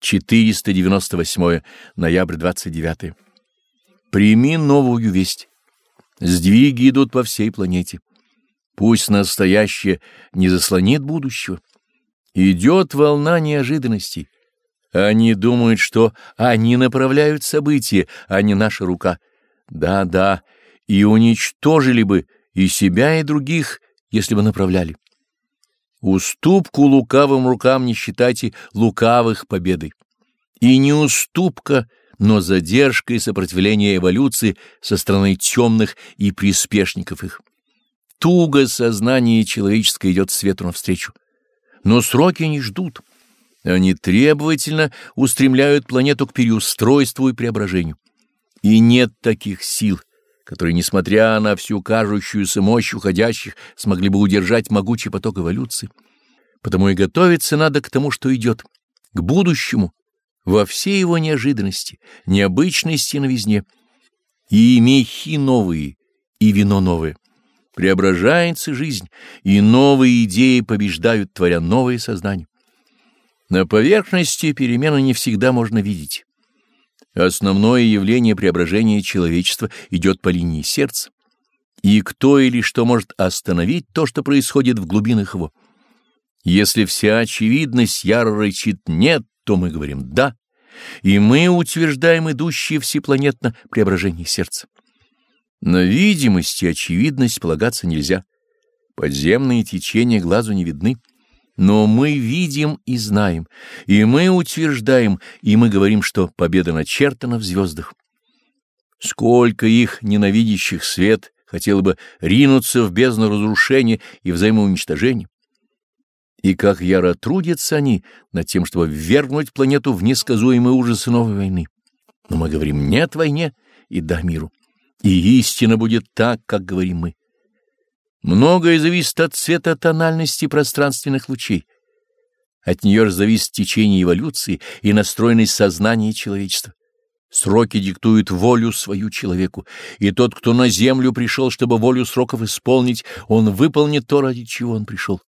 498 ноябрь 29 Прими новую весть. Сдвиги идут по всей планете. Пусть настоящее не заслонит будущего. Идет волна неожиданностей. Они думают, что они направляют события, а не наша рука. Да-да, и уничтожили бы и себя, и других, если бы направляли. Уступку лукавым рукам не считайте лукавых победой. И не уступка, но задержка и сопротивление эволюции со стороны темных и приспешников их. Туго сознание человеческое идет свету навстречу. Но сроки не ждут. Они требовательно устремляют планету к переустройству и преображению. И нет таких сил, которые, несмотря на всю кажущуюся мощь уходящих, смогли бы удержать могучий поток эволюции. Потому и готовиться надо к тому, что идет, к будущему, во всей его неожиданности, необычности и новизне. И мехи новые, и вино новое. Преображается жизнь, и новые идеи побеждают, творя новые сознания. На поверхности перемены не всегда можно видеть. Основное явление преображения человечества идет по линии сердца. И кто или что может остановить то, что происходит в глубинах его? Если вся очевидность яро рычит «нет», то мы говорим «да», и мы утверждаем идущее всепланетно преображение сердца. На видимость и очевидность полагаться нельзя. Подземные течения глазу не видны. Но мы видим и знаем, и мы утверждаем, и мы говорим, что победа начертана в звездах. Сколько их, ненавидящих свет, хотело бы ринуться в бездну разрушения и взаимоуничтожения. И как яро трудятся они над тем, чтобы ввергнуть планету в несказуемые ужасы новой войны. Но мы говорим «нет» войне и «да» миру. И истина будет так, как говорим мы. Многое зависит от цвета тональности пространственных лучей. От нее же зависит течение эволюции и настроенность сознания человечества. Сроки диктуют волю свою человеку, и тот, кто на землю пришел, чтобы волю сроков исполнить, он выполнит то, ради чего он пришел.